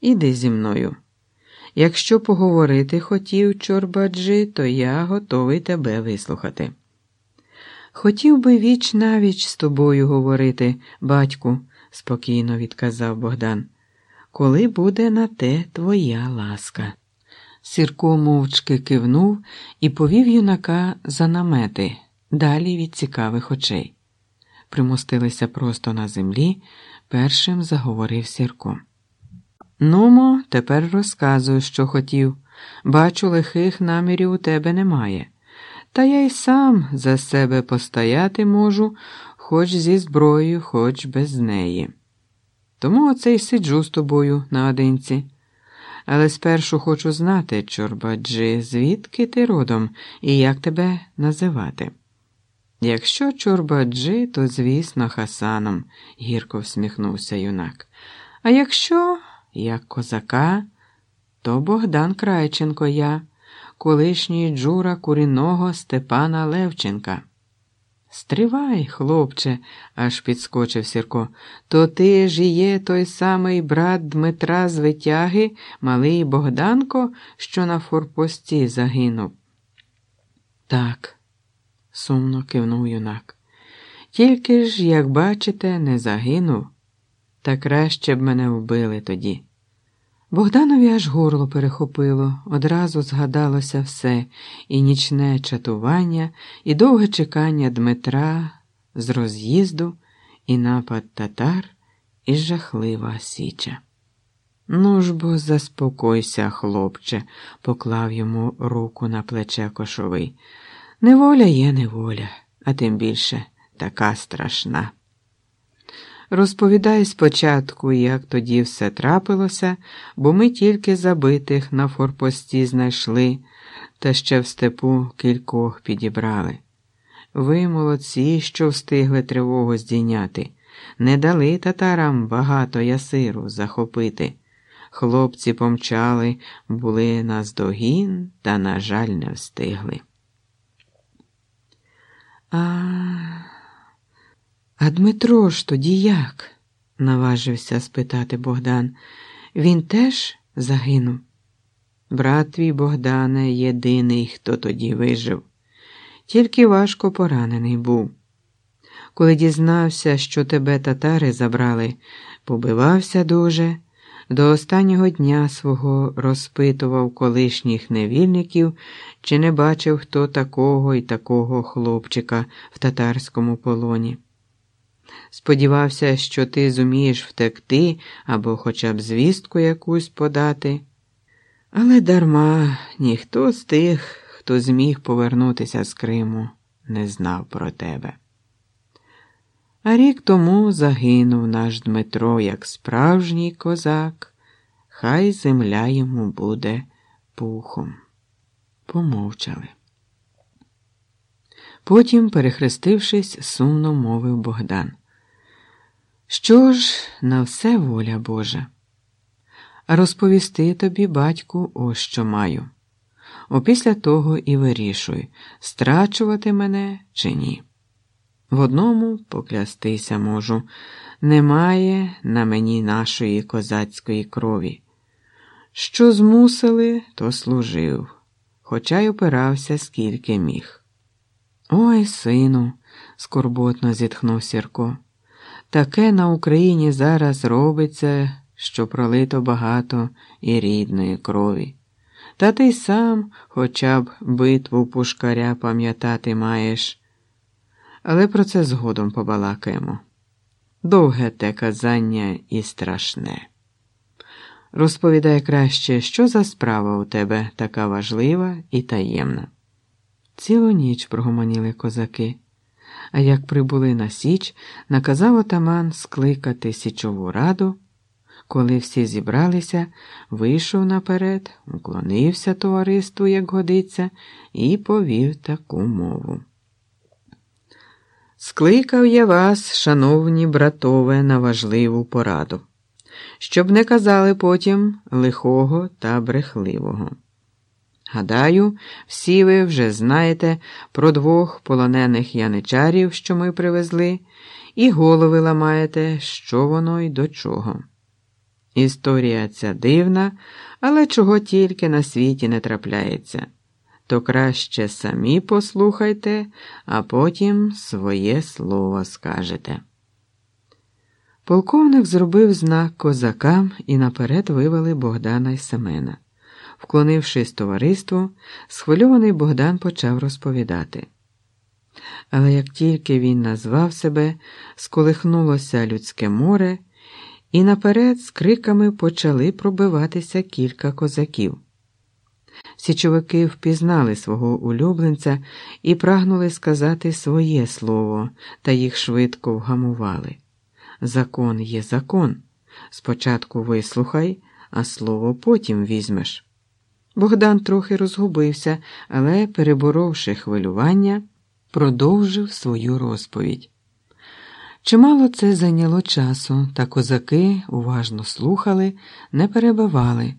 Іди зі мною. Якщо поговорити хотів, чорбаджи, то я готовий тебе вислухати. Хотів би віч навіч з тобою говорити, батьку, спокійно відказав Богдан, коли буде на те твоя ласка. Сірко мовчки кивнув і повів юнака за намети, далі від цікавих очей. Примостилися просто на землі, першим заговорив Сірко. Нумо, тепер розказуй, що хотів. Бачу, лихих намірів у тебе немає. Та я й сам за себе постояти можу, хоч зі зброєю, хоч без неї. Тому оце й сиджу з тобою наодинці. Але спершу хочу знати, чорбаджи, звідки ти родом і як тебе називати. Якщо чорбаджи, то, звісно, Хасаном, гірко всміхнувся юнак. А якщо як козака, то Богдан Крайченко я, колишній джура куріного Степана Левченка. Стривай, хлопче, аж підскочив Сірко, то ти ж є той самий брат Дмитра з витяги, малий Богданко, що на форпості загинув. Так, сумно кивнув юнак. Тільки ж, як бачите, не загинув, та краще б мене вбили тоді. Богданові аж горло перехопило, одразу згадалося все і нічне чатування, і довге чекання Дмитра з роз'їзду, і напад татар, і жахлива січа. Ну ж бо заспокойся, хлопче, поклав йому руку на плече кошовий. Неволя є неволя, а тим більше така страшна. Розповідай спочатку, як тоді все трапилося, бо ми тільки забитих на форпості знайшли, та ще в степу кількох підібрали. Ви, молодці, що встигли тривогу здійняти, не дали татарам багато ясиру захопити. Хлопці помчали, були наздогін, та, на жаль, не встигли. А... А Дмитро ж тоді як? наважився спитати Богдан. Він теж загинув. Брат твій Богдане єдиний, хто тоді вижив, тільки важко поранений був. Коли дізнався, що тебе татари забрали, побивався дуже, до останнього дня свого розпитував колишніх невільників, чи не бачив хто такого і такого хлопчика в татарському полоні. Сподівався, що ти зумієш втекти або хоча б звістку якусь подати. Але дарма ніхто з тих, хто зміг повернутися з Криму, не знав про тебе. А рік тому загинув наш Дмитро як справжній козак, хай земля йому буде пухом. Помовчали. Потім, перехрестившись, сумно мовив Богдан. Що ж, на все воля Божа. Розповісти тобі, батьку, ось що маю. Опісля того і вирішуй, страчувати мене чи ні. В одному поклястися можу, немає на мені нашої козацької крові. Що змусили, то служив, хоча й опирався скільки міг. Ой, сину, скорботно зітхнув Сірко. Таке на Україні зараз робиться, що пролито багато і рідної крові. Та ти сам хоча б битву пушкаря пам'ятати маєш. Але про це згодом побалакаємо. Довге те казання і страшне. Розповідай краще, що за справа у тебе така важлива і таємна. Цілу ніч прогомоніли козаки а як прибули на Січ, наказав отаман скликати Січову раду. Коли всі зібралися, вийшов наперед, уклонився товариству, як годиться, і повів таку мову. Скликав я вас, шановні братове, на важливу пораду, щоб не казали потім лихого та брехливого. Гадаю, всі ви вже знаєте про двох полонених яничарів, що ми привезли, і голови ламаєте, що воно й до чого. Історія ця дивна, але чого тільки на світі не трапляється. То краще самі послухайте, а потім своє слово скажете. Полковник зробив знак козакам і наперед вивели Богдана й Семена. Вклонившись товариству, схвильований Богдан почав розповідати. Але як тільки він назвав себе, сколихнулося людське море, і наперед з криками почали пробиватися кілька козаків. Січовики впізнали свого улюбленця і прагнули сказати своє слово, та їх швидко вгамували. Закон є закон. Спочатку вислухай, а слово потім візьмеш. Богдан трохи розгубився, але, переборовши хвилювання, продовжив свою розповідь. Чимало це зайняло часу, та козаки уважно слухали, не перебивали.